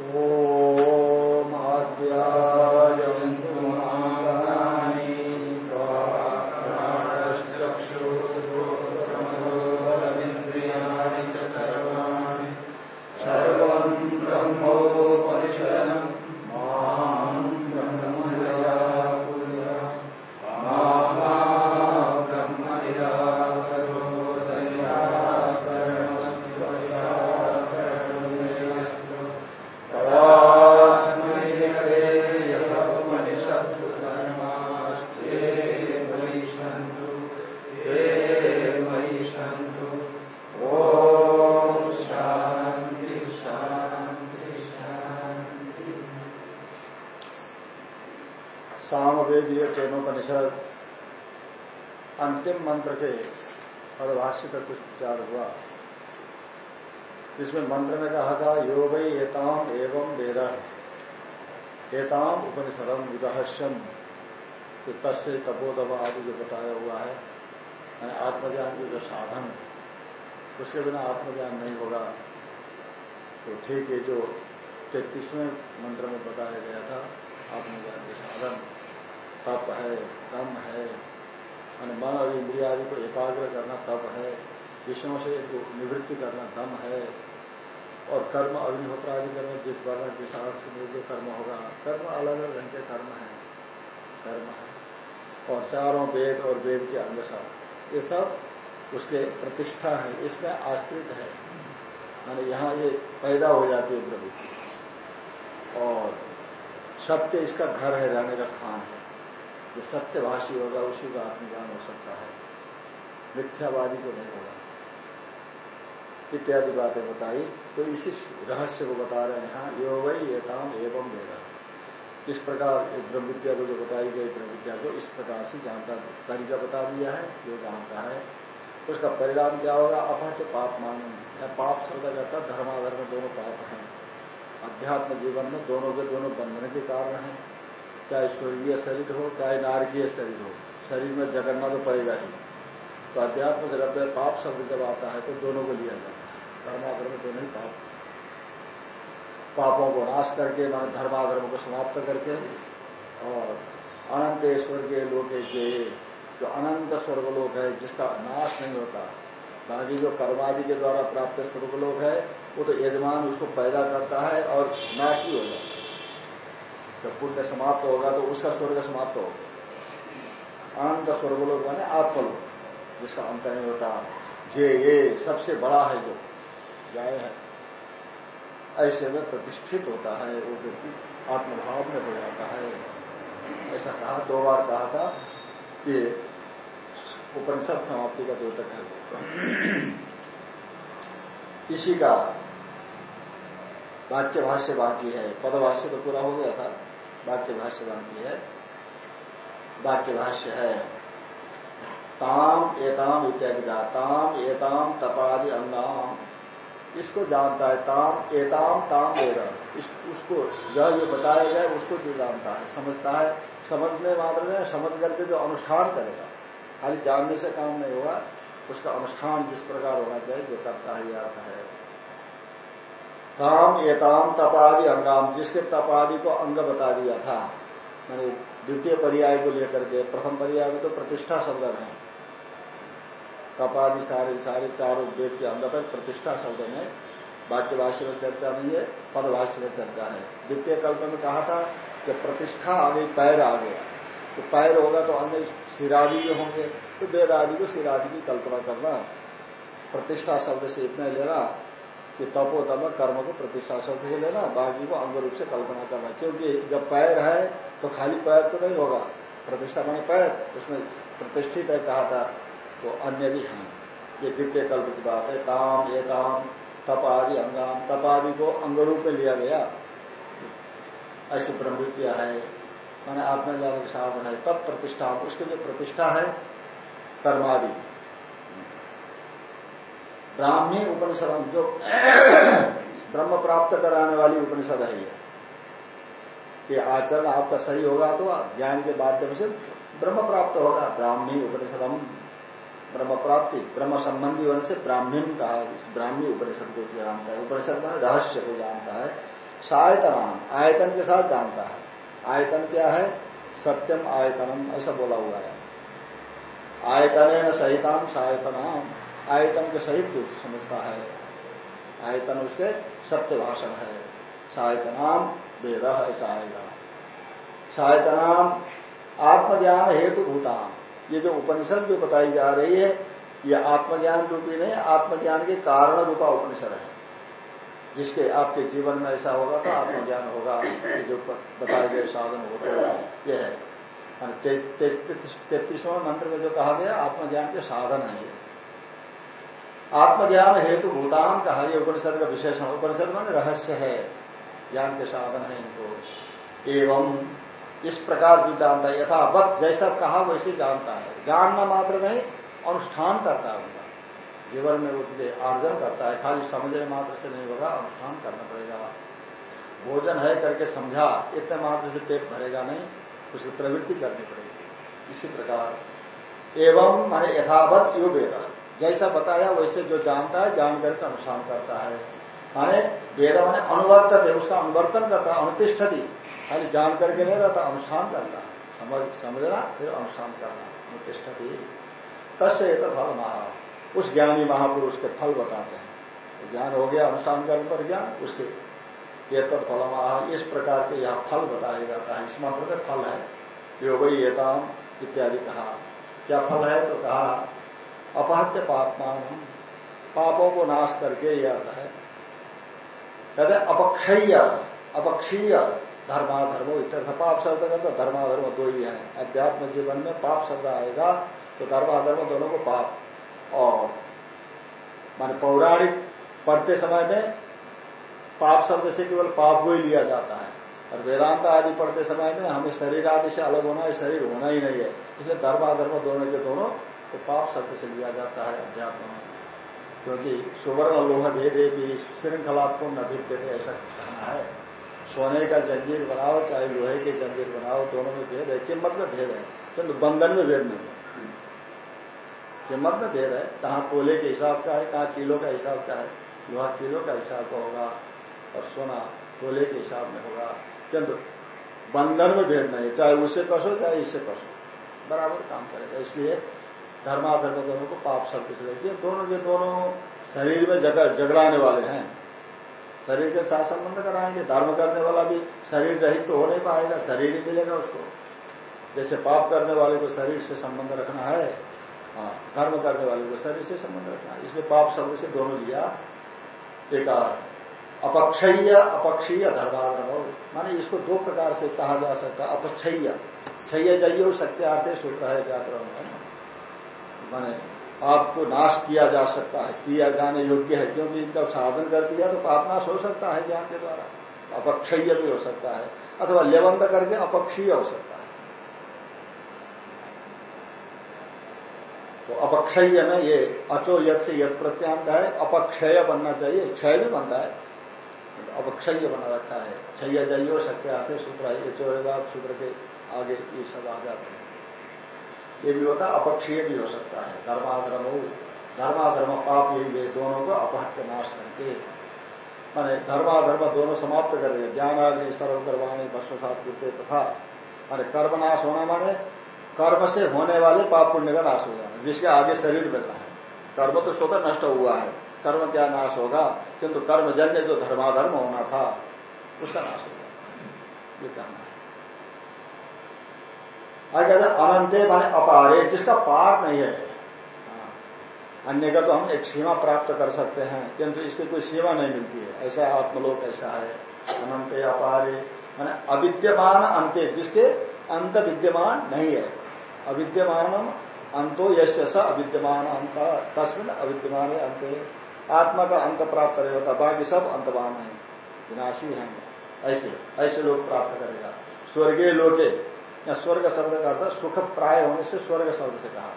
ओ मंत्र के पदभाष्य का कुछ विचार हुआ। जिसमें मंत्र में कहा था, यो वै एताम एवं वेद। एताम उपनिषदम विदहस्यम तो तस्य तपोदम आदि जो बताया हुआ है, यानी आत्मज्ञान के जो साधन उसके बिना आत्मज्ञान नहीं होगा। तो ठीक है, जो तैतीसवें मंत्र में बताया गया था, आत्मज्ञान के साधन। तप है दम है मान मन और इंद्रिया आदि को एकाग्र करना तप है विषयों से निवृत्ति करना दम है, और कर्म अग्निहोत्र आदि कर्म जिस वर्ण, जिस आर्थ में जो कर्म होगा, कर्म अलग अलग ढंग के कर्म है कर्म है, और चारों वेद और वेद के अंग सब, ये सब उसके प्रतिष्ठा है, इसमें आश्रित है माने यहाँ ये पैदा हो जाती है प्रवृत्ति, और सत्य इसका घर है, रहने का स्थान है। जो सत्यभाषी होगा, उसी का आत्मज्ञान हो सकता है। मिथ्यावादी को नहीं होगा। इत्यादि बातें बताई। तो इसी रहस्य को बता रहे हैं। यो वही एताम एवं वेदा। इस प्रकार ब्रह्म विद्या को जो बताई गई, ब्रह्म विद्या को इस प्रकार से जानता, तरीका बता दिया है। जो जानता है, उसका परिणाम क्या होगा? अपहट पाप मान पाप शब्द कहता धर्माधर्म दोनों पाप हैं। अध्यात्म जीवन में दोनों के दोनों बंधन के कारण है। चाहे स्वर्गीय शरीर हो, चाहे नारकीय शरीर हो, शरीर में जगन्ना तो पड़ेगा ही। तो अध्यात्म में पाप शब्द जब आता है तो दोनों को लिया जाता है। धर्माधर्म दोनों ही पाप। पापों को नाश करके, मान धर्माधर्म को समाप्त करके, और अनंत स्वर्गीय लोक के जो अनंत स्वर्गलोक है, जिसका नाश नहीं होता। बाकी जो कर्मादि के द्वारा प्राप्त स्वर्गलोक है, वो तो यजमान उसको पैदा करता है और नाश भी हो जाता है। जब पुण्य समाप्त होगा तो उसका स्वर्ग समाप्त होगा। अनंत स्वर्गलोक माने आत्मलोक, जिसका अंत नहीं होता। जे, ये सबसे बड़ा है जो जाय है। ऐसे में प्रतिष्ठित होता है वो व्यक्ति, आत्मभाव में हो जाता है। ऐसा कहा, दो बार कहा था कि उपनिषद समाप्ति का द्योतक है। इसी का वाक्य भाष्य बाकी है। पदभाष्य तो पूरा हो गया था। वाक्य भाष्य बाकी है। वाक्य भाष्य है। ताम, एताम इत्यादि का ताम, एताम, तपादि, अन्नाम। इसको जानता है ताम, एताम, ताम, वेद। इस, उसको यह जो बताया गया उसको जो जानता है, समझता है, समझने मात्र में, समझ करके जो अनुष्ठान करेगा, खाली जानने से काम नहीं होगा, उसका अनुष्ठान जिस प्रकार होना चाहिए, जो करता है अर्थ है। ताम एताम तपादि अंगाम, जिसके तपादि को अंग बता दिया था। मैंने द्वितीय पर्याय को लेकर के, प्रथम पर्याय में तो प्रतिष्ठा शब्द है। तपादि सारे सारे चारों वेद के अंग तक प्रतिष्ठा शब्द में वाक्य भाष्य में चर्चा नहीं है, पद भाष्य में चर्चा है। द्वितीय कल्प में कहा था कि प्रतिष्ठा आ गई पैर आ गया तो पैर होगा तो अन्य सिरादि जो होंगे। तो वेद आदि को सिरादि की कल्पना करना। प्रतिष्ठा शब्द से इतना लेना कि तपोतम कर्म को प्रतिष्ठा शब्द से लेना, बाकी को अंग रूप से कल्पना करना। क्योंकि जब पैर है तो खाली पैर तो नहीं होगा। प्रतिष्ठा माने पैर, उसमें प्रतिष्ठित है कहा था तो अन्य भी हैं। ये द्वितीय कल्प की बात है। ताम ये काम तप आदि अंगाम। तप आदि को अंग रूप में लिया गया। ऐसी ब्रह्मविद्या है। मैंने आत्मज्ञान के साधन है तब प्रतिष्ठा, उसके लिए प्रतिष्ठा है, कर्मादि। ब्राह्मी उपनिषद जो ब्रह्म प्राप्त कराने वाली उपनिषद है ये। कि आचरण आपका सही होगा तो ज्ञान के माध्यम से ब्रह्म प्राप्त होगा। ब्राह्मी उपनिषदम ब्रह्म प्राप्ति, ब्रह्म संबंधी होने से ब्राह्मीण कहा इस ब्राह्मी उपनिषद को जानता है, उपनिषद में रहस्य को जानता है सायतनाम आयतन के साथ जानता है। आयतन क्या है? सत्यम आयतनम, ऐसा बोला हुआ है। आयतन सहिताम सायतनाम। आयतन के सहित कुछ समझता है। आयतन उसके सत्य भाषण है। सायतनाम वेद ऐसा आएगा सायतनाम आत्मज्ञान हेतु भूतान ये जो उपनिषद जो बताई जा रही है, ये आत्मज्ञान रूपी नहीं, आत्मज्ञान के कारण रूपा उपनिषद है। जिसके आपके जीवन में ऐसा होगा तो आत्मज्ञान होगा। जो बताए गए साधन होते हैं यह है। तैतीसवें मंत्र में जो कहा गया, आत्मज्ञान के साधन है आत्मज्ञान हेतु भूतान कहा ये उपनिषद का विशेषण उपनिषद में रहस्य है। ज्ञान के साधन है इनको। एवं इस प्रकार भी जानता है। यथावत जैसा कहा वैसे जानता है। जानना मात्र नहीं, अनुष्ठान करता है। उनका जीवन में उसके आर्जन करता है। खाली समझने मात्र से नहीं होगा, अनुष्ठान करना पड़ेगा। भोजन है करके समझा, इतने मात्र से पेट भरेगा नहीं, उसकी प्रवृत्ति करनी पड़ेगी। इसी प्रकार। एवं माने यथावत योग जैसा बताया, वैसे जो जानता है जान करके अनुष्ठान करता है। माने वेद माने अनुवर्तक है, उसका अनुवर्तन करता है, अनुतिष्ठति। खाली जान करके नहीं रहता, अनुष्ठान करना समझ, समझना, फिर अनुष्ठान करना, अनुतिष्ठति। तस्य एक फल महा उस ज्ञानी महापुरुष के फल बताते हैं। तो ज्ञान हो गया अनुष्ठान करने पर ज्ञान, उसके ये तो फल महा इस प्रकार के यहाँ फल बताया जाता है। इस मंत्र में फल है। योग येताम इत्यादि कहा। क्या फल है? तो कहा अपहत्य पापमान पापों को नाश करके यह अर्थ है। कहते अपक्षय अपक्षीय धर्माधर्मो इत्यर्थ पाप शब्द का तो धर्माधर्म दो ही है। अध्यात्म जीवन में पाप शब्द आएगा तो धर्माधर्म दोनों को पाप। और मान पौराणिक पढ़ते समय में पाप शब्द से केवल पाप को ही लिया जाता है। और वेदांत आदि पढ़ते समय में हमें शरीर आदि से अलग होना है, शरीर होना ही नहीं है। इसलिए धर्माधर्म दोनों के दोनों तो पाप शब्द से लिया जाता है अध्यात्म क्योंकि सुवर्ण लोह भेदे भी श्रृंखला को श्रृंखलात्मक थे ऐसा कहना है। सोने का जंजीर बनाओ, चाहे लोहे के जंजीर बनाओ, दोनों में भेद है। किम्मत में भेद है, किंतु बंधन में भेद नहीं है। कीमत में भेद है, कहाँ कोले के हिसाब का है, कहाँ किलो का हिसाब का है, लोहा किलो का हिसाब का होगा और सोना कोले के हिसाब में होगा। किंतु बंधन में भेद नहीं चाहे उससे कसो, चाहे इससे कसो, बराबर काम करेगा। इसलिए धर्माधर्म दोनों को पाप शब्द से देखिए दोनों के दोनों शरीर में झगड़ाने वाले हैं। शरीर के साथ संबंध कराएँगे। धर्म करने वाला भी शरीर रहित तो हो नहीं पाएगा, शरीर ही मिलेगा उसको। जैसे पाप करने वाले को शरीर से संबंध रखना है हाँ कर्म करने वाले को शरीर से संबंध रखना है। इसलिए पाप शब्द से दोनों लिया। एक अपक्षय अपक्षीय धर्माधर्म। माने इसको दो प्रकार से कहा जा सकता है अपक्षय क्षय जइयो सत्यार्थ सूत्र है व्याकरण में माने आपको नाश किया जा सकता है। किया जाने योग्य है। क्योंकि इनका साधन कर दिया तो पाप नाश हो सकता है ज्ञान के द्वारा। अपक्षय भी हो सकता है। अथवा लेबंद करके अपक्षीय हो सकता है। तो अपक्षय में ये अचो यद से यद प्रत्यांत है। अपक्षय बनना चाहिए। क्षय भी बनता है। अपक्षय बना रखा है। क्षय जइयो सत्य सूत्र ये चौरेदार सूत्र के आगे ये सब आ जाते हैं। ये भी होता है, अपक्षीय भी हो सकता है। धर्माधर्म धर्माधर्म पाप यही वे दोनों को अपहत्य नाश करके। माने धर्माधर्म दोनों समाप्त कर रहे ज्ञान आदि सर्वकर्माणी भस्वसात कृत्य तथा, माने कर्मनाश होना माने कर्म से होने वाले पाप पुण्य का नाश हो जाना, जिसके आगे शरीर मिलना है। कर्म तो स्वतः नष्ट हुआ है। कर्म क्या नाश होगा? किंतु कर्मजन्य जो धर्माधर्म होना था, उसका नाश होगा ये कहना है। और कहते अनंत माने अपारे, जिसका पार नहीं है। अन्य का तो हम एक सीमा प्राप्त कर सकते हैं, किंतु इसकी कोई सीमा नहीं मिलती है। ऐसा आत्मलोक ऐसा है। अनंत अपारे, माने अविद्यमान अंत्य जिसके अंत विद्यमान नहीं है। अविद्यमान अंतो यश अविद्यमान अंत, तस्मिन अविद्यमान अंत। आत्मा का अंत प्राप्त करे होता, बाकी सब अंतवान है, विनाशी है। ऐसे ऐसे लोग प्राप्त करेगा। स्वर्गीय लोके या स्वर्ग शब्द का अर्थ सुख प्राय होने से स्वर्ग शब्द से कहा।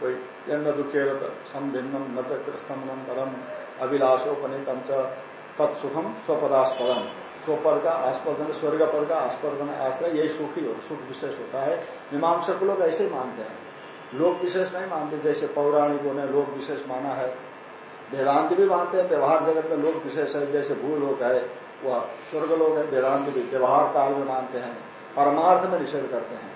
कोई जन्म दुखे समभिन्नम न स्तंभम परम अभिलाषोपनीतम तत्सुखम स्वपदास्पदम। स्वपर का आस्पर्धन स्वर्ग पर का आस्पर्धन आश्रय, यही सुख ही हो सुख विशेष होता है। मीमांसक लोग ऐसे ही मानते हैं। लोक विशेष नहीं मानते, जैसे पौराणिकों ने लोक विशेष माना है। वेदांत भी मानते हैं, व्यवहार जगत में लोग विशेष है, जैसे भूलोक है, वह स्वर्ग लोग है, वेदांत भी व्यवहार काल में मानते हैं। परमार्थ में निषेध करते हैं।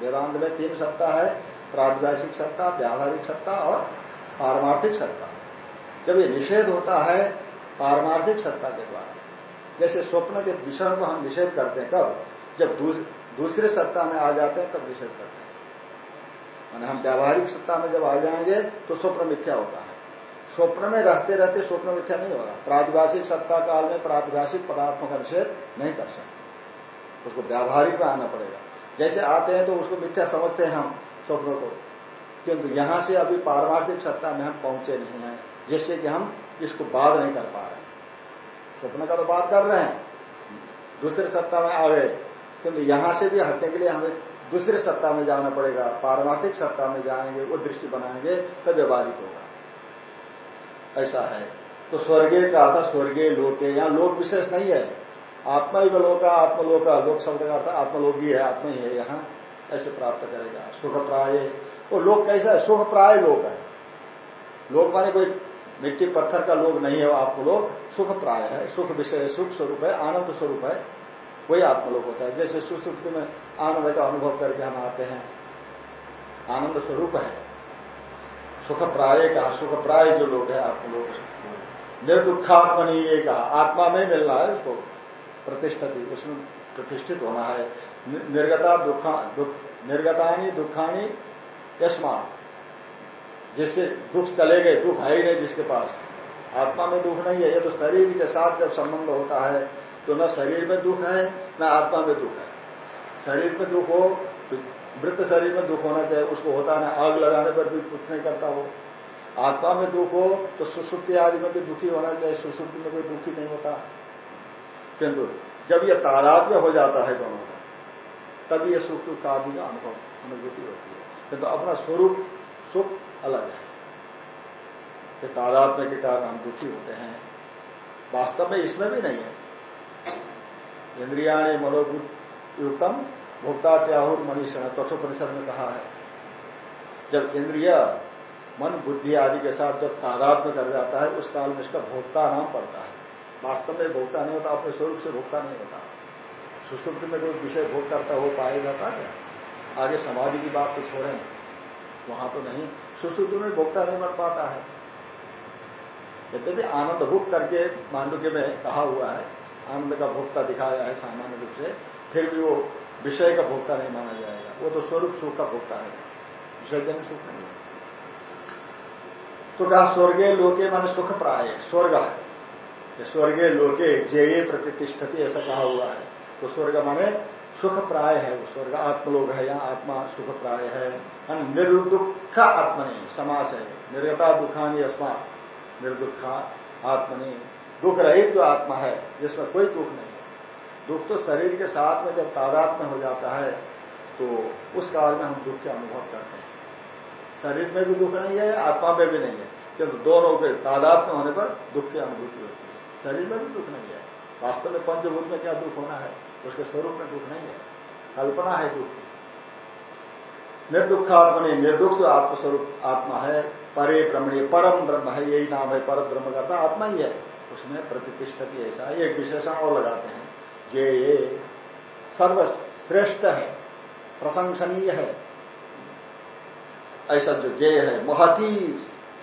वेदांत में तीन सत्ता है प्रादिभाषिक सत्ता, व्यावहारिक सत्ता और पारमार्थिक सत्ता। जब ये निषेध होता है पारमार्थिक सत्ता के द्वारा, जैसे स्वप्न के विषय को हम निषेध करते हैं, कब? जब दूसरे सत्ता में आ जाते हैं, तब निषेध करते हैं। मैंने हम व्यावहारिक सत्ता में जब आ जाएँगे तो स्वप्न मिथ्या होता है। स्वप्न में रहते रहते स्वप्न मिथ्या नहीं होगा प्रादिभाषिक सत्ता काल में प्रादिभाषिक पदार्थों का निषेध नहीं कर सकते। उसको व्यावहारिक में आना पड़ेगा। जैसे आते हैं तो उसको मिथ्या समझते हैं हम स्वप्नों को। किंतु यहाँ से अभी पारमार्थिक सत्ता में हम पहुँचे नहीं हैं, जिससे कि हम इसको बाध नहीं कर पा रहे स्वप्न का तो बात कर रहे हैं, दूसरे सत्ता में आ गए। किंतु यहाँ से भी हटने के लिए हमें दूसरे सत्ता में जाना पड़ेगा। पारमार्थिक सत्ता में जाएँगे, वो दृष्टि बनाएँगे, तब व्यवहारिक होगा। ऐसा है। तो स्वर्गीय का था स्वर्गीय लोके। यहाँ लोक विशेष नहीं है। आत्मा ही लोका आत्मलोका लोक शब्द का अर्थ ही है, आत्मा ही है यहाँ, ऐसे प्राप्त करेगा। सुख प्राय वो लोक कैसा है? सुख प्राय लोक है। लोक माने कोई मिट्टी पत्थर का लोग नहीं है आपको लोग सुख प्राय है, सुख विषय, सुख स्वरूप है, आनंद स्वरूप है, वही आत्मलोक होता है। जैसे सुसुप्ति में आनंद का अनुभव करके हम आते हैं, आनंद स्वरूप है। सुख प्राय का सुख प्राय जो लोग है, आत्मलोक। निर्दुखात्मनी ये कहा आत्मा में मिलना है उसको। प्रतिष्ठित, उसमें प्रतिष्ठित होना है। निर्गता दुखा दुख निर्गतानी दुखानी यशमान जिससे दुख चले गए, दुख है ही नहीं जिसके पास। आत्मा में दुख नहीं है, ये तो शरीर के साथ जब संबंध होता है तो न शरीर में दुख है, न आत्मा में दुख है। शरीर में दुख हो तो मृत शरीर में दुख होना चाहिए, उसको होता है आग लगाने पर भी कुछ नहीं करता हो आत्मा में दुख हो तो सुसुप्ति आदि में भी दुखी होना चाहिए, सुसुप्ति में कोई दुखी नहीं होता। किंतु जब यह तादात्म्य हो जाता है दोनों का तभी यह सुख दुख आदि का अनुभव, अनुभूति होती है। किंतु अपना स्वरूप सुख अलग है। कि तादात्म्य के कारण हम दुखी होते हैं, वास्तव में इसमें भी नहीं है। इंद्रिया मनोयुक्तम भोक्ता त्याहुर मनीषण, तत्वोपनिषद में कहा है, जब इंद्रिय, मन, बुद्धि आदि के साथ जब तादात्म्य कर जाता है, उस काल में इसका भोक्ता नाम पड़ता है। वास्तव में भोक्ता नहीं होता, अपने स्वरूप से भोक्ता नहीं होता। सुसुप्त में जो विषय भोग करता हो पाया जाता है आगे समाधि की बात तो छोड़ें वहाँ तो नहीं। सुसुप्त में भोक्ता नहीं बन पाता है। यद्यपि आनंद भुक करके मांडुक्य में कहा हुआ है, आनंद का भोक्ता दिखाया है सामान्य रूप से, फिर भी वो विषय का भोक्ता नहीं माना जाएगा। वो तो स्वरूप सुख का भोक्ता है। विसर्जन सुख नहीं तो कहा, स्वर्गीय लोके माने सुख प्राय, स्वर्ग है। स्वर्गीय लोके जे प्रतिष्ठती, ऐसा कहा हुआ है। तो स्वर्ग माने सुख प्राय है वो स्वर्ग। आत्मलोक है, यहाँ आत्मा सुख प्राय है निर्दुख आत्मनि, समास है। निर्गता दुखानी अस्मा निर्दुखा आत्मनि। दुख रहित जो आत्मा है, जिसमें कोई दुख नहीं है। दुख तो शरीर के साथ में जब तादात में हो जाता है तो उस काल में हम दुख के अनुभव करते हैं। शरीर में भी दुख नहीं है, आत्मा में भी नहीं है। क्योंकि दोनों के तादात में होने पर दुख की अनुभूति होती है। शरीर में भी दुख नहीं है। वास्तव में पंचभूत में क्या दुख होना है? उसके स्वरूप में दुख नहीं है। कल्पना है दुख। की निर्दुखात्मने निर्दुख जो आत्मस्वरूप आत्मा है। परे ब्रह्मणी परम ब्रह्म है। यही नाम है पर ब्रह्म करता आत्मा ही है। उसमें प्रतिष्ठती ऐसा एक विशेषण और लगाते हैं। जे ये सर्वश्रेष्ठ है। प्रशंसनीय है। ऐसा जो जे है महती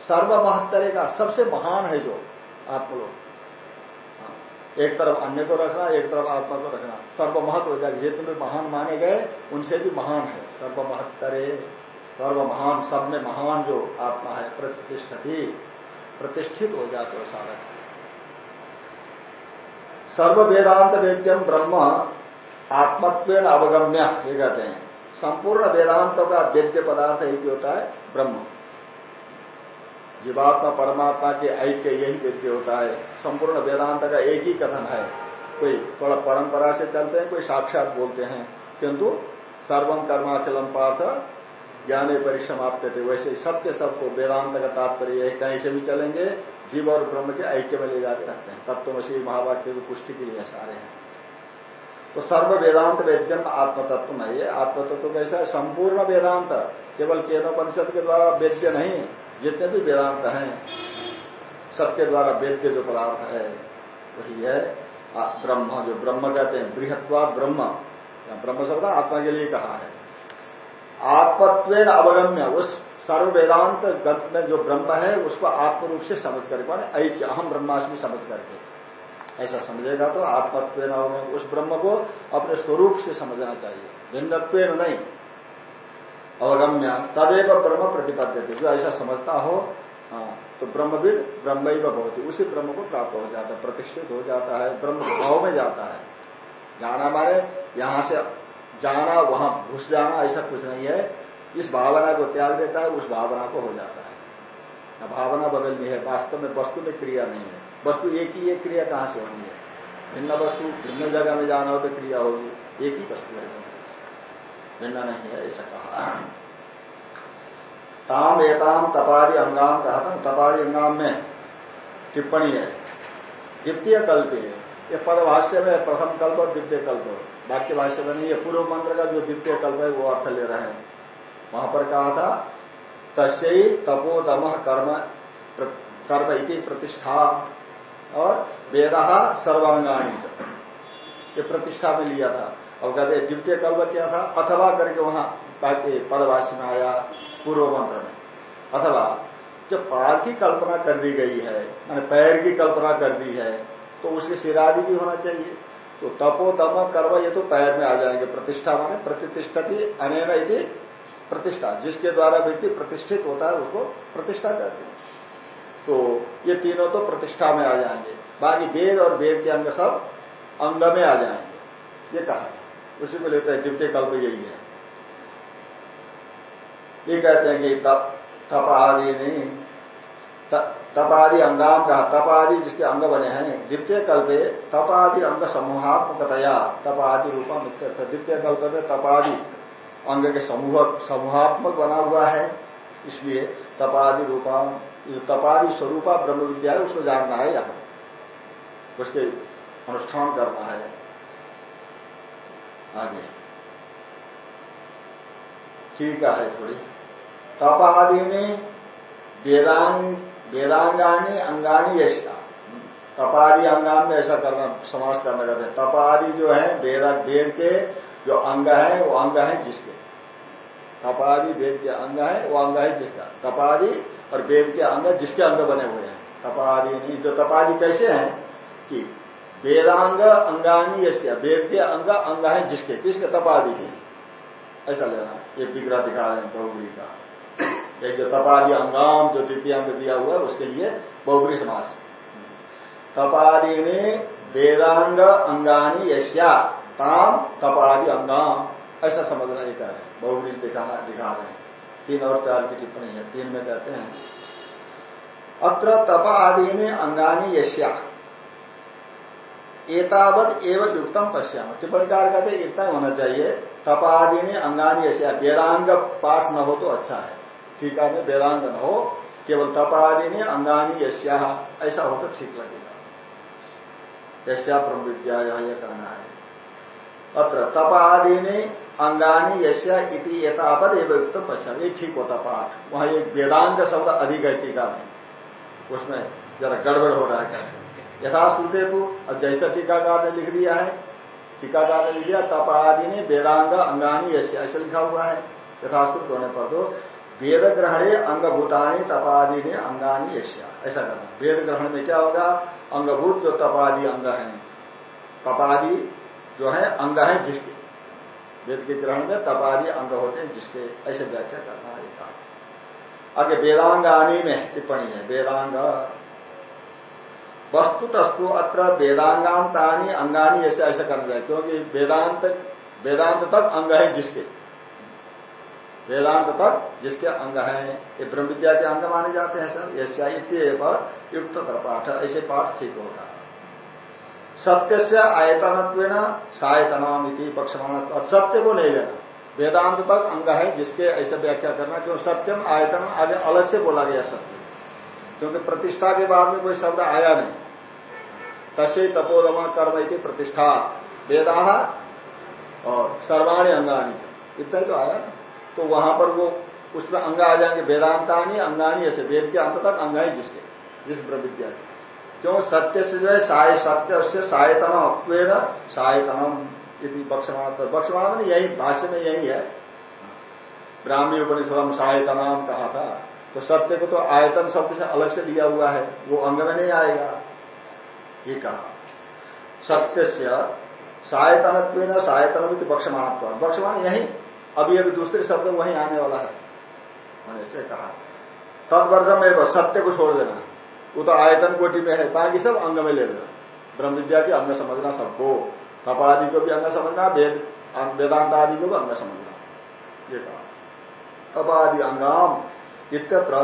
सर्वमहत्तरे का सबसे महान है जो आत्मलोक। हाँ, एक तरफ़ अन्य को रखना, एक तरफ़ आत्मा को रखना। सर्वमहत्व हो जाएगा जितने महान माने गए, उनसे भी महान है। सर्व सर्वमहत्तरे सर्व महान सब में महान जो आत्मा है, प्रतिष्ठित प्रतिष्ठित हो जाते हो साधक सर्व वेदांत वेद्यम ब्रह्म आत्मत्व अवगम्य, ये कहते हैं। संपूर्ण वेदांत का वेद्य पदार्थ एक होता है, ब्रह्म। जीवात्मा परमात्मा के ऐक्य यही वेद्य होता है। संपूर्ण वेदांत का एक ही कथन है। कोई थोड़ा परंपरा से चलते हैं, कोई साक्षात बोलते हैं। किंतु सर्वम कर्माखिलम पार्थ, ज्ञान परिसमाप्त थे। वैसे सबके सबको वेदांत का तात्पर्य है कहीं से भी चलेंगे, जीव और ब्रह्म के ऐक्य में ले जाके रखते हैं। तब तो तत्वमसी महावाक्य की पुष्टि के लिए सारे हैं। तो सर्व वेदांत वेद्यम आत्मतत्व में ये आत्मतत्व कैसा है? संपूर्ण वेदांत केवल केनोपनिषद के द्वारा वेद्य नहीं जितने भी वेदांत हैं, सबके द्वारा वेद के जो पदार्थ है, वही है ब्रह्म, जो ब्रह्म कहते हैं, बृहत्वा ब्रह्म। ब्रह्म शब्द आत्मा के लिए कहा है। आत्मत्व अवगम्य, उस सर्व वेदांत गत में जो ब्रह्म है, उसको आत्म रूप से समझ करके माने ऐक्य, अहम ब्रह्माष्टमी समझ करके। ऐसा समझेगा तो आत्मत्व उस ब्रह्म को अपने स्वरूप से समझना चाहिए। भिन्नत्व नहीं। अवगम्य। तदेव ब्रह्म प्रतिपद्य जो ऐसा समझता हो हाँ तो ब्रह्मविद ब्रह्म बहुत उसी ब्रह्म को प्राप्त हो जाता है, प्रतिष्ठित हो जाता है, ब्रह्म भाव में जाता है। जाना माने यहाँ से जाना, वहाँ घुस जाना, ऐसा कुछ नहीं है। इस भावना को त्याग देता है, उस भावना को हो जाता है। भावना बदलनी है, वास्तव में वस्तु में क्रिया नहीं है। वस्तु एक ही, एक क्रिया कहाँ से होनी है? भिन्न वस्तु, भिन्न जगह में जाना हो तो क्रिया होगी। एक ही वस्तु है। भिन्न नहीं है, ऐसा कहा। ताम एताम तपारी अंगाम कहा था तपारी अंगाम में टिप्पणी है। द्वितीय कल्प है। ये पदभाष्य में प्रथम कल्प और द्वितीय कल्प। वाक्य भाष्य में है। पूर्व मंत्र का जो द्वितीय कल्प है, वो अर्थ ले रहे हैं। वहाँ पर कहा था, तस्यी तपोदम कर्म कर्म इति प्रतिष्ठा और वेदा सर्वांगाणी। ये प्रतिष्ठा में लिया था। और कहते द्वितीय कल्प क्या था? अथवा करके वहाँ पदभाष्य में आया, पूर्व मंत्र में। अथवा, जब पार की कल्पना कर दी गई है मैंने पैर की कल्पना कर दी है तो उसके सिरादि भी होना चाहिए। तो तपो दम कर्म ये तो पैर में आ जाएँगे, प्रतिष्ठा माने प्रतिष्ठती अनेन यदि प्रतिष्ठा। जिसके द्वारा व्यक्ति प्रतिष्ठित होता है, उसको प्रतिष्ठा कहते हैं। तो ये तीनों तो प्रतिष्ठा में आ जाएँगे। बाकी वेद और वेद के अंग सब अंग में आ जाएँगे। ये कहा उसी को लेते हैं द्वितीय कल्प यही है। ये कहते हैं कि तप तप आदि नहीं तपादि अंगाम कहा, तपादि जिसके अंग बने हैं, द्वितीय कल्पे तपादि अंग समूहात्मकतया, तपादि रूपा मुख्य द्वितीय कल्प में तपादि अंग के समूह, समूहात्मक बना हुआ है। इसलिए तपादि रूपा तपादि स्वरूपा ब्रह्म विद्या है, उसको जानना है यहाँ। उसके अनुष्ठान करना है। आगे ठीक है थोड़ी। तपादि ने वेदांग, वेदांगानी, अंगानी यशा तपादि अंगान में ऐसा करना समाज करना करते हैं। तपादि जो है, वेद वेद के जो अंग है, वो अंग है जिसके? तपादि, वेद के अंग है, वो अंग है जिसका? तपादि और वेद के अंग जिसके अंग बने हुए हैं। तपादि जो तपादि कैसे हैं कि वेदांग अंगानी यश्य वेद के अंग अंग है जिसके, किसके, तपादि के। ऐसा लेना ये विग्रह दिखा रहे हैं, बहुगुरी का। एक जो तपादि अंगाम, जो द्वितीय अंग दिया हुआ है, उसके लिए बहुग्री समास। तपादि ने वेदांग अंगानी यश्या ताम तपादि अंगाम। ऐसा समझना एक है। बहुग्री दिखाना दिखा रहे हैं। तीन और चार की टिप्पणी है। तीन में कहते हैं। अत्र तप आदि ने अंगानी यश्या एतावत एवं युक्तम पश्याम। टिप्पणीकार कहते इतना होना चाहिए। तपादि ने अंगानी यश्या वेदांग पाठ न हो तो अच्छा है। ठीक में वेदांत न हो, केवल तपादि ने अंगानी यश्या ऐसा हो तो ठीक लगेगा। यश्या ब्रह्म विद्या, यह कहना है। अत्र तपादि ने अंगानी यश्या इति यथापद एवं युक्त पश्चिम ये ठीक होता पाठ। वहाँ एक वेदांग शब्द अधिक है टीका में, उसमें जरा गड़बड़ हो रहा है। यथाश्रुते तो अब जैसा टीकाकार ने लिख दिया है, टीकाकार ने लिख दिया तपादि ने वेदांग अंगानी यश्या ऐसा लिखा हुआ है यथाश्रुत होने पर तो वेद ग्रहणे अंगभूतानी तपादि ने अंगानी यश्या ऐसा करना वेद ग्रहण में क्या होगा? अंगभूत जो तपादि अंग है, तपादि जो है, अंग है जिसके। वेद के ग्रहण में तपादि अंग होते हैं जिसके, ऐसे व्याख्या करना है। आगे वेदांगानी में टिप्पणी है, वेदांग वस्तु तस्तु अत्र वेदांगाम तानी अंगानी ऐसे ऐसा करना चाहिए क्योंकि वेदांत वेदांत तक अंग है जिसके। वेदांत तक जिसके अंग हैं। ये ब्रह्म विद्या के अंग माने जाते हैं सर यश्या युक्त पाठ ऐसे पाठ ठीक होगा। सत्य से आयतन सायतनाम पक्षमान सत्य को नहीं लेना। वेदांत तक अंग है जिसके, ऐसे व्याख्या करना, क्यों सत्यम आयतन आगे अलग से बोला गया सत्य। क्योंकि प्रतिष्ठा के बाद में कोई शब्द आया नहीं। तसे तपोदमा कर्म इति प्रतिष्ठा। वेदा और सर्वाणी अंगानी इतना ही तो आया। तो वहाँ पर वो उसमें अंग आ जाएँगे। वेदांतानी, अंगानी, ऐसे वेद के अंत तक अंग है जिसके, जिस विद्या क्यों? सत्य से जो है, साय सत्य, उससे सायतन अत्वेन सायतनम यदि बक्षमाण बक्षमाण यही भाष्य में यही है। ब्राह्मी उपनिषद सायतनाम कहा था। तो सत्य को तो आयतन शब्द से अलग से लिया हुआ है, वो अंग में नहीं आएगा। ये कहा। सत्य से सायतन सायतन बक्षमाण बक्षमाण यही, अभी अभी दूसरे शब्द वही आने वाला है। मैंने ऐसे कहा। तत्वर्धम एवं सत्य को छोड़ देना। वो तो आयतन कोटि में है, बाकी सब अंग में ले लेना। ब्रह्म विद्या के अंग समझना सबको। तप आदि को भी अंग समझना, वेद वेदांत आदि को भी अंग समझना। ये कहा। तप आदि अंगाम इत्यत्र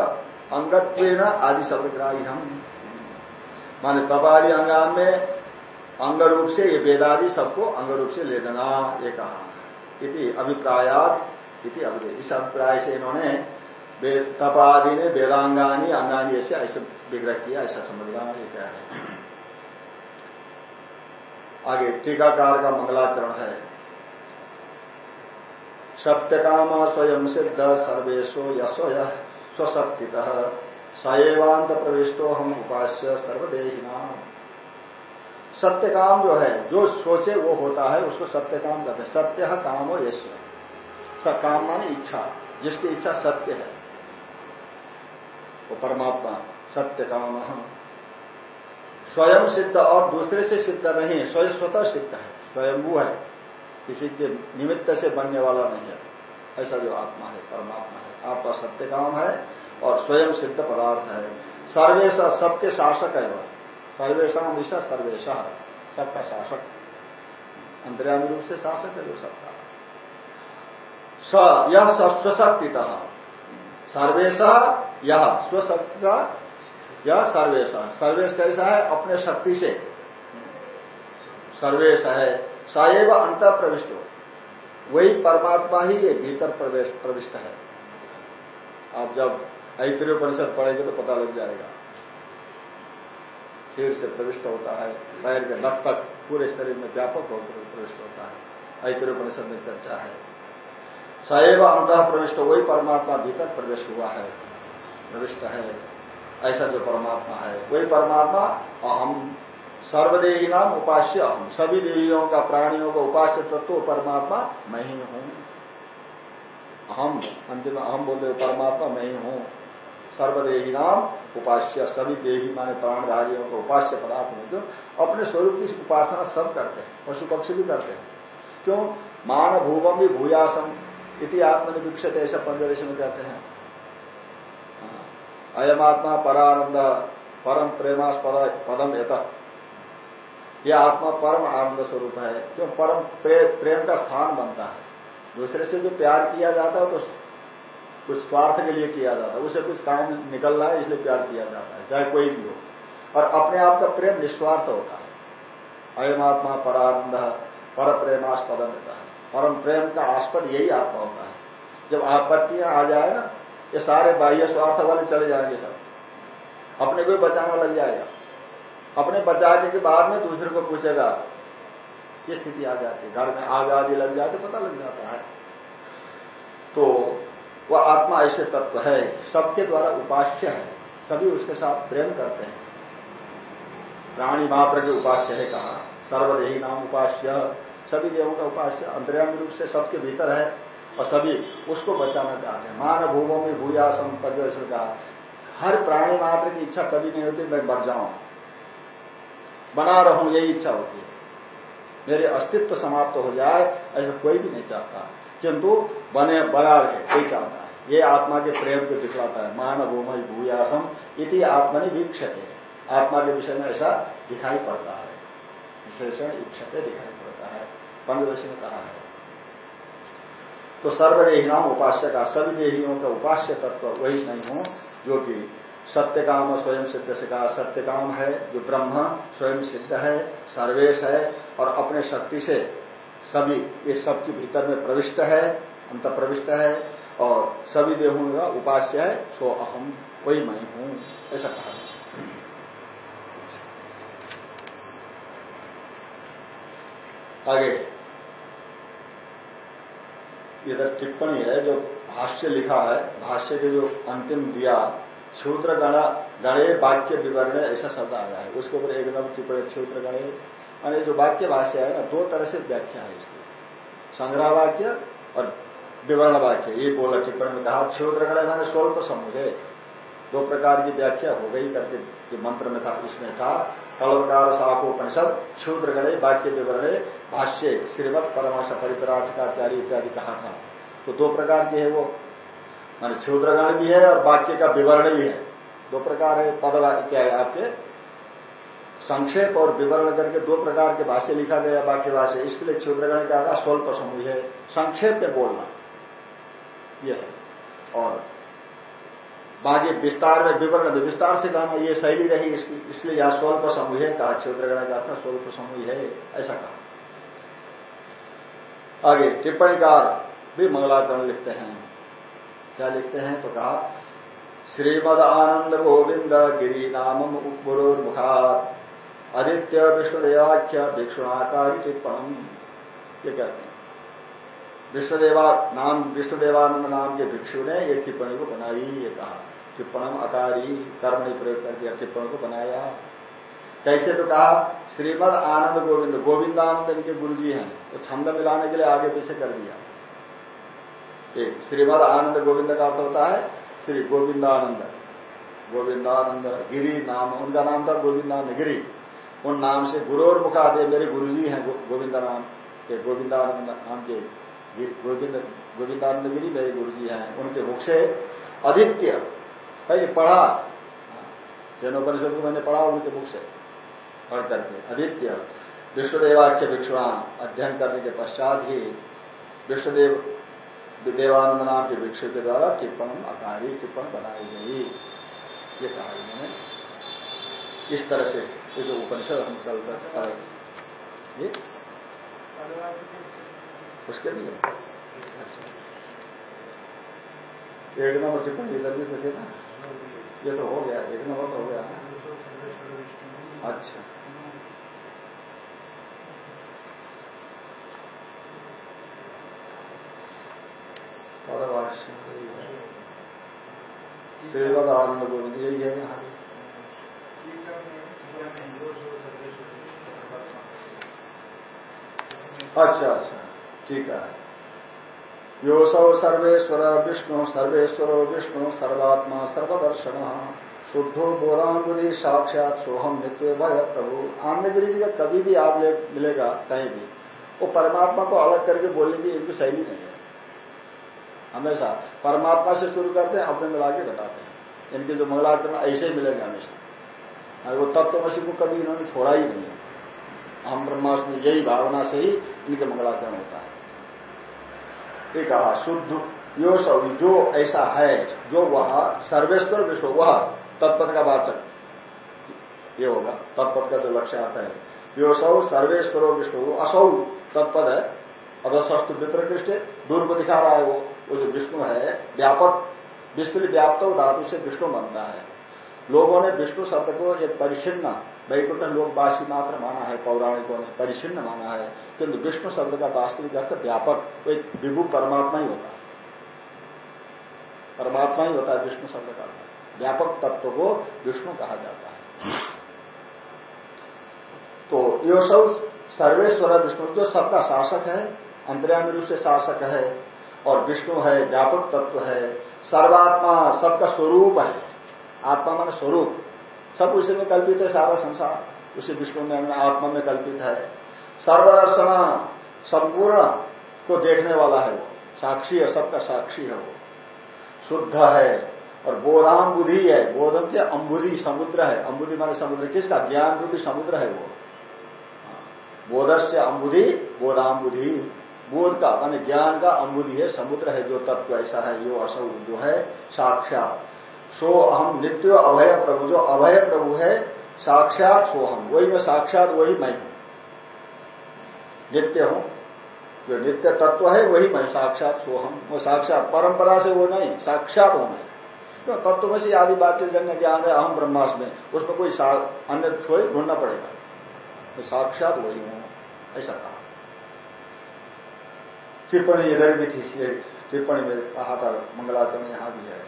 अंगत्व आदि शब्द ग्राही हम माने तप आदि अंगाम में अंग रूप से ये वेदादि सबको अंग रूप से ले लेना, ये कहा। अभिप्रायात, इति अभिधेय इस अभिप्राय से इन्होंने तपादि ने वेदांगानी, अंगानी ऐसे ऐसे विग्रह किया, ऐसा समझना ये क्या है। आगे, टीकाकार का मंगलाचरण है। सत्य सत्यकाम स्वयं सिद्ध सर्वेशो यशो स्वशक्ति सएवांत प्रविष्टो हम उपास्य सर्वदेहिना। सत्यकाम जो है, जो सोचे वो होता है, उसको सत्यकाम कहते हैं। सत्य काम हो यश काम माने इच्छा, जिसकी इच्छा सत्य है। वो परमात्मा, सत्य काम। हम स्वयं सिद्ध और दूसरे से सिद्ध नहीं है स्वयं स्वतः सिद्ध है स्वयंभू है। किसी के निमित्त से बनने वाला नहीं है। ऐसा जो आत्मा है, परमात्मा है। आपका सत्य काम है और स्वयं सिद्ध पदार्थ है। सर्वेश सबके शासक है वह। सर्वेशा विषा सर्वेशा है। सबका शासक। अंतर्यामी रूप से शासक है जो सबका। स, यह स्वशक्ति सर्वेशा, यह स्वशक्ति का यह सर्वेशा। सर्वेश कैसा है? अपने शक्ति से। सर्वेश है। सएव अंत प्रविष्ट वही परमात्मा ही ये भीतर प्रवेश, प्रविष्ट है। आप जब ऐतरीय परिषद पढ़ेंगे तो पता लग जाएगा। सिर से प्रविष्ट होता है, पैर के नख तक पूरे शरीर में व्यापक होकर प्रविष्ट होता है। ऐतरोपनिषद में चर्चा है। सैव अंत प्रविष्ट, वही परमात्मा भीतर प्रवेश हुआ है। प्रविष्ट है, ऐसा जो परमात्मा है। वही परमात्मा अहम सर्वदेही नाम उपास्य अहम सभी देवियों का, प्राणियों का उपास्य तत्व परमात्मा, मैं ही हूँ। अहम, अंतिम, अहम बोलते परमात्मा, मैं ही हूँ। सर्वदेही नाम उपास्य, सभी देवी माने प्राणधारियों को उपास्य पदार्थ में जो अपने स्वरूप की उपासना सब करते हैं, पशु पक्षी भी करते हैं। क्यों? मान भूवम भी भूयासम इति आत्मनिवीक्षित ऐसा पंचदश में कहते हैं। अयमात्मा अयम परानंद, परम प्रेमास्पद पदम यत। यह आत्मा परम आनंद स्वरूप है क्यों परम प्रेम का स्थान बनता है। दूसरे से जो प्यार किया जाता है तो कुछ स्वार्थ के लिए किया जाता है। उसे कुछ काम निकल रहा है, इसलिए प्यार किया जाता है, चाहे कोई भी हो। और अपने आप का प्रेम निस्वार्थ होता है। अयमात्मा परानंद पर प्रेमास्पद होता है परम प्रेम का आस्पद यही आत्मा होता है। जब आपत्तियाँ आ जाए ना, ये सारे बाह्य स्वार्थ वाले चले जाएँगे सब। अपने को बचाना लग जाएगा अपने बचाने के बाद में दूसरे को पूछेगा, ये स्थिति आ जाती है, घर में आग आदि लग जाए तो पता लग जाता है। तो वह आत्मा ऐसे तत्व है, सबके द्वारा उपास्य है, सभी उसके साथ प्रेम करते हैं। प्राणी मात्र के उपास्य है कहा, सर्वदेही नाम उपास्य, सभी देवों का उपास्य अंतर्यामी रूप से सबके भीतर है और सभी उसको बचाना चाहते हैं। मान भूमों में भूयासम प्रदर्शन का हर प्राणी मात्र की इच्छा कभी नहीं होती, मैं मर जाऊँ। बना रहूँ, यही इच्छा होती है। मेरे अस्तित्व समाप्त हो जाए, ऐसा कोई भी नहीं चाहता। किंतु बने, बना रहे कोई चाहता है। ये आत्मा के प्रेम को दिखलाता है। मान भूमि भूयासम इति आत्मा ने है आत्मा के विषय में ऐसा दिखाई पड़ता है। विशेषण इच्छते दिखाई पड़ता है। पंचदशी ने कहा है। तो सर्वदेही नाम उपास्य का, सभी देहियों का उपास्य तत्व वही नहीं हो, जो कि सत्य काम स्वयं सिद्ध से कहा सत्य काम है जो ब्रह्म, स्वयं सिद्ध है, सर्वेश है और अपने शक्ति से सभी, ये सबके भीतर में प्रविष्ट है अंत प्रविष्ट है और सभी देहों का उपास्य है, सो अहम वही मैं हूँ, ऐसा कहा। आगे। इधर टिप्पणी है, जो भाष्य लिखा है, भाष्य के जो अंतिम दिया क्षुद्र गण गणे वाक्य विवरण ऐसा शब्द आ रहा है। उसके ऊपर एक एकदम टिप्पणी क्षेत्र गणे यानी जो वाक्य भाष्य है ना, दो तरह से व्याख्या है इसकी। संग्रह वाक्य और विवरण वाक्य, ये बोला टिप्पणी में कहा क्षुद्र गणे मैंने स्वल्प समूह दो प्रकार की व्याख्या हो गई करके जो मंत्र में था इसमें था कलवकार शाखोपनिषद क्षुद्र गणे वाक्य विवरण, भाष्य, श्रीमद परमाश परिपराधिकाचार्य इत्यादि कहा था। तो दो प्रकार की है वो। मान क्षुद्रगण भी है और वाक्य का विवरण भी है। दो प्रकार है पद क्या है आपके। संक्षेप और विवरण करके दो प्रकार के भाष्य लिखा गया वाक्य भाष्य। इसके लिए क्षुद्रगण क्या था? स्वल्प समूह है। संक्षेप में बोलना। यह है। और बाकी विस्तार में विवरण विस्तार से कहना ये शैली रही इसलिए यहाँ स्वल्प समूह है कहा क्षेत्रगण का था स्वल्प समूह है, ऐसा कहा। आगे, टिप्पणीकार भी मंगलाचरण लिखते हैं। क्या लिखते हैं? तो कहा श्रीमद आनंद गोविंद गिरी नाम मुखात आदित्य विष्णुदेवाख्य भिक्षुणाकारी टिप्पण ये कहते हैं। विष्णुदेवा नाम विष्णुदेवानंद नाम के भिक्षु ने ये टिप्पणी को बनाई, ये कहा। टिप्पणम अकारी, कर्म नहीं प्रयोग कर दिया, टिप्पण को बनाया। कैसे? तो कहा श्रीमद आनंद गोविंद गोविंदानंद इनके गुरु जी हैं तो छंद मिलाने के लिए आगे पीछे कर दिया। एक श्रीमद आनंद गोविंद का अर्थ होता है श्री गोविंदानंद। गोविंदानंद गिरी नाम, उनका नाम था गोविंदानंद गिरी। उन नाम से गुरु और मुखा मुखादे मेरे गुरु जी हैं गोविंदा नाम के, गोविंदानंद नाम के गोविंद गोविंदानंद गिरी मेरे गुरु जी हैं, उनके मुख से आदित्य, है पढ़ा। जैनोपनिषद को मैंने पढ़ा उनके मुख से, पढ़ करके। आदित्य विश्वदेवाख्य भिक्षुणा अध्ययन करने के पश्चात ही विश्वदेव देवानंद नाम के भिक्षु के द्वारा टिप्पण अकारी टिप्पण बनाई गई। ये कहा इन्होंने इस तरह से ये जो उपनिषद हम चलता ये उसके लिए। एक नंबर टिप्पणी इधर भी तो थे ना। ये तो हो गया, एक नंबर तो हो गया अच्छा। श्रीमद आनंद गोविंद यही है यहाँ अच्छा अच्छा ठीक है। योसौ सर्वेश्वर विष्णु सर्वेश्वरो विष्णु सर्वात्मा सर्वदर्शन शुद्धो बोधांगुरी साक्षात सोहम नित्य भय प्रभु आनंदगिरी जी का कभी भी आप मिलेगा कहीं भी वो परमात्मा को अलग करके बोलने की इनकी शैली नहीं है। हमेशा। परमात्मा से शुरू करते हैं अपने मिला के बताते हैं। इनके जो मंगलाचरण ऐसे ही मिलेंगे हमेशा। वो तत्वमसी को कभी इन्होंने छोड़ा ही नहीं। हम ब्रह्मास्म यही भावना से ही इनके मंगलाचरण होता है। ये कहा, शुद्ध, यो सब जो ऐसा है, जो वह, सर्वेश्वर विश्व, वह तत्पद का वाचक। ये होगा तत्पद का जो लक्ष्य आता है। यो सौ सर्वेश्वरो विष्णु असौ तत्पद है। अगर ष्ट विप्रकृष्ट दूर को दिखा रहा है वो। वो जो विष्णु है, व्यापक, विस्तृत व्याप्त धातु से विष्णु बनता है। लोगों ने विष्णु शब्द को एक परिचिन्न वैकुंठ लोग बासी मात्र माना है, पौराणिकों ने परिचिन्न माना है, किंतु विष्णु शब्द का वास्तविक अर्थ व्यापक एक विभु परमात्मा ही होता है। परमात्मा ही होता है विष्णु शब्द का व्यापक तत्व को विष्णु कहा जाता है। तो यो सब सर्वेश्वर विष्णु, जो सबका शासक है, अंतर्यामी रूप से शासक है और विष्णु है, व्यापक तत्व है, सर्वात्मा सबका स्वरूप है। आत्मा मान स्वरूप। सब उसी में कल्पित है, सारा संसार। उसी विष्णु में आत्मा में कल्पित है। सर्वदर्शन संपूर्ण को देखने वाला है वो। साक्षी है, सबका साक्षी है वो। शुद्ध है और बोधाम बुद्धि है। बोधम क्या? अम्बुधि समुद्र है। अम्बुधि माने समुद्र। किसका? ज्ञान रूपी समुद्र है वो। बोधस्य अम्बुधि बोधाम बुद्धि बोध का, माने ज्ञान का अम्बुधि है, समुद्र है, जो तत्व ऐसा है, यो असौ जो है, साक्षात। सो अहम नित्य अभय प्रभु, जो अभय प्रभु है, साक्षात सो हम वही मैं साक्षात, वही मैं हूँ। नित्य हूँ। जो नित्य तत्व है, वही मैं साक्षात सो हम वो साक्षात परंपरा से वो नहीं, साक्षात हो मैं। तो तत्व में से आदि बात जन्य ज्ञान है अहम ब्रह्मास में उसमें कोई अन्य थोड़ी ढूंढना पड़ेगा। तो साक्षात वही हूँ, ऐसा कहा। टिप्पणी इधर भी थी टिप्पणी में कहा था, मंगलाचरण यहाँ भी है।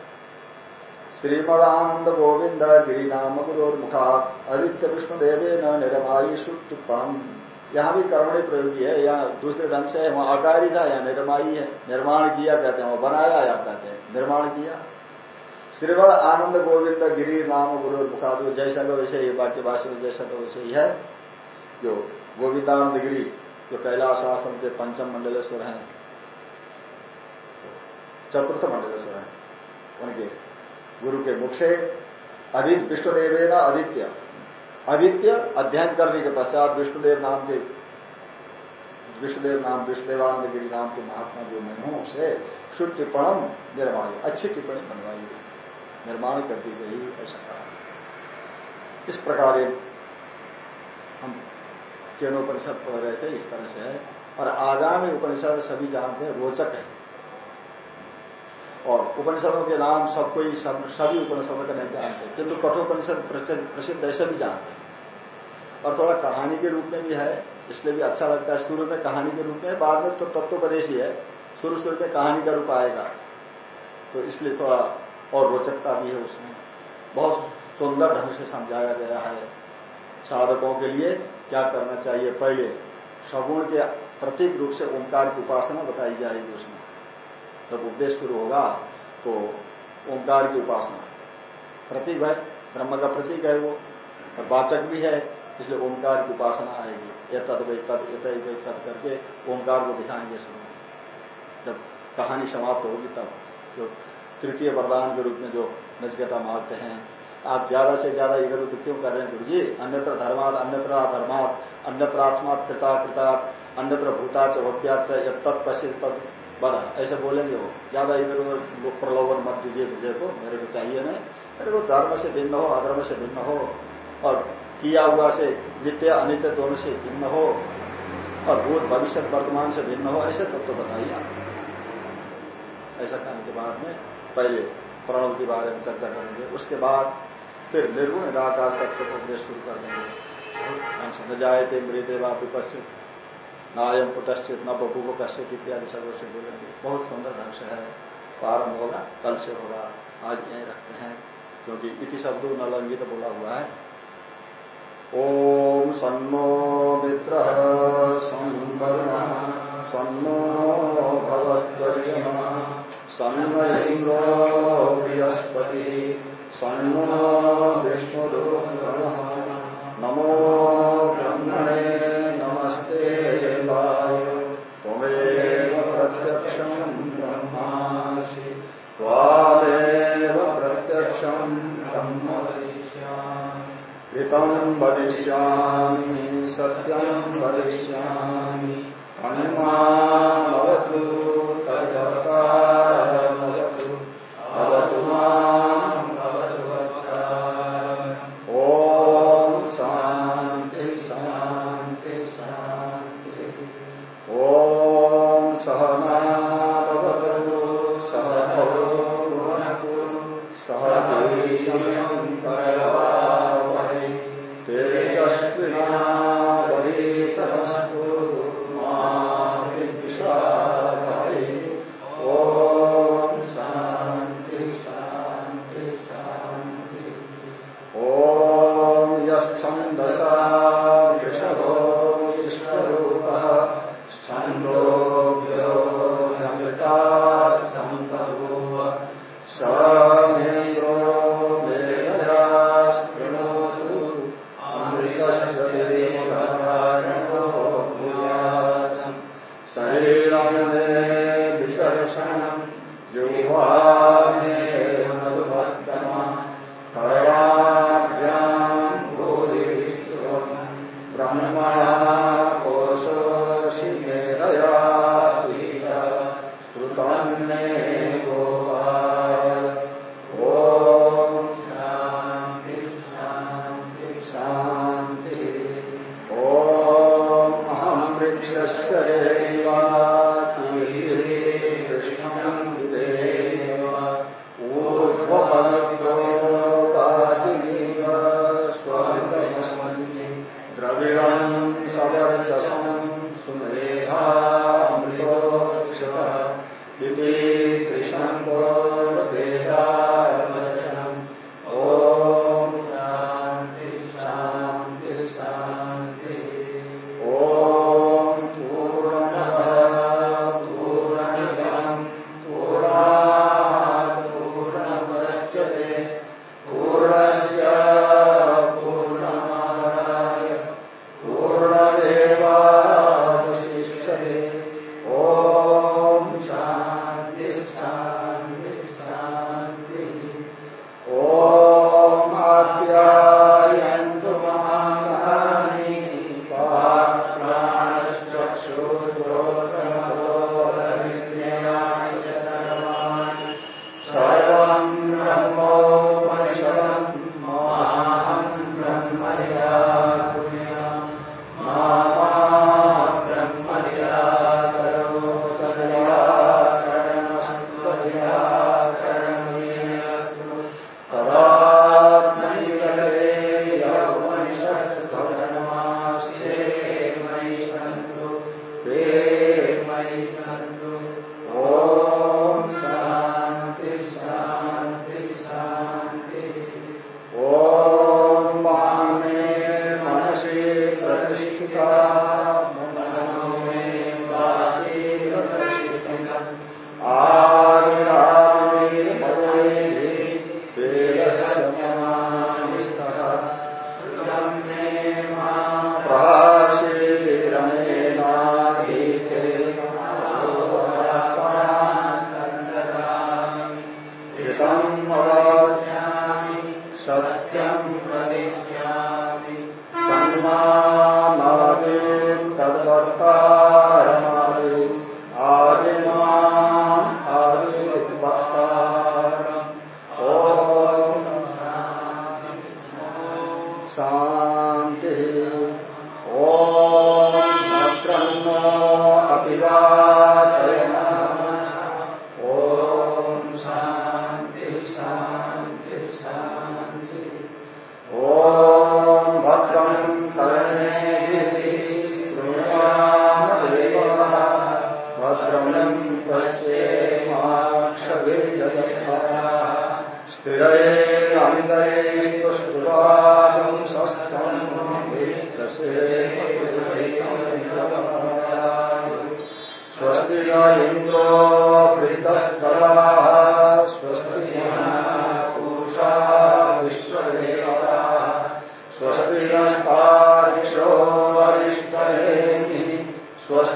श्रीमदानंद गोविंद गिरिनाम गुरोर्मुखा आदित्य विष्णुदेवे न निरमाई सुप्तम यहाँ भी कर्मणी प्रयोगी है, यहाँ दूसरे ढंग से वहाँ अकारी था, यहाँ निर्माई है। निर्माण किया कहते हैं वो बनाया या कहते हैं। निर्माण किया। श्रीमद आनंद गोविंद गिरी नाम गुरु मुखा जो जैसा का वैसे ही वाक्य जैसा का वैसे ही है, जो गोविंदानंद गिरी जो कैलाश आश्रम के पंचम मंडलेश्वर हैं। चतुर्थ मंडलेश्वर हैं। उनके गुरु के मुख से अधिक विष्णुदेवे न आदित्य। आदित्य अध्ययन करने के पश्चात विष्णुदेव नाम के विष्णुदेव नाम विष्णुदेवानंद गिरी नाम के महात्मा जो मैं हूँ, उसे शुद्ध टिप्पणम निर्माण अच्छी टिप्पणी बनवाई गई। निर्माण दी गई, ऐसा इस प्रकार हम केनोपनिषद पढ़ रहे थे, इस तरह से है। और आगामी उपनिषद सभी जानते हैं, रोचक है। और उपनिषदों के नाम सब कोई सभी उपनिषदों का नहीं जानते। किंतु कठोपनिषद प्रसिद्ध ऐसे भी जानते हैं। और थोड़ा कहानी के रूप में भी है, इसलिए भी अच्छा लगता है। शुरू में कहानी के रूप में बाद में तो तत्वोपदेश ही है। शुरू शुरू में कहानी का रूप आएगा। तो इसलिए थोड़ा और रोचकता भी है उसमें। बहुत सुंदर ढंग से समझाया गया है साधकों के लिए। क्या करना चाहिए? पहले सगुण के प्रतीक रूप से ओंकार की उपासना बताई जाएगी उसमें। जब उपदेश शुरू होगा तो ओंकार की उपासना। प्रतीक है, ब्रह्म का प्रतीक है वो, और वाचक भी है, इसलिए ओंकार की उपासना आएगी। ये तद वे तद इत तद करके ओंकार को दिखाएँगे शुरू जब कहानी समाप्त होगी तब, जो तृतीय वरदान के रूप में जो नजगता मारते हैं आप ज़्यादा से ज़्यादा इधर उधर क्यों कर रहे हैं गुरु जी अन्यत्र धर्मात अन्यत्र धर्मात, अन्यत्र आत्मात कृता कृता अन्यत्र भूता चौप्या तत्पश्चित बना ऐसे बोलेंगे वो। ज़्यादा इधर उधर प्रलोभन मत दीजिए विजय को। मेरे को चाहिए नहीं। अरे वो धर्म से भिन्न हो, अधर्म से भिन्न हो, और किया हुआ से नित्य, अनित्य दोनों से भिन्न हो, और भूत भविष्य वर्तमान से भिन्न हो, ऐसे तत्व तो बताइए ऐसा करने के बाद में पहले प्रणव के बारे में चर्चा करेंगे। उसके बाद फिर निर्गुण निराकार तत्व को उपदेश शुरू कर देंगे। हम समझ थे मृदे व विपस्थित नायम पुटस्थित न बबू कश्यप इत्यादि सबसे बोलेंगे। बहुत सुंदर ढंग से है। प्रारंभ होगा, कल से होगा। आज यही रखते हैं, क्योंकि इति शब्दों न लंगित तो बोला हुआ है। ओम सन्नो मित्र सन्नो भगवत्म सन्नो विष्णु नमो ब्रह्मणे नमस्ते वाय त्वमेव प्रत्यक्षम् ब्रह्मासि। त्वामेव प्रत्यक्षम् ब्रह्म ऋतम् वदिष्यामि सत्यम् वदिष्यामि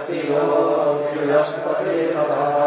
Yogi Vyasipati Kavaha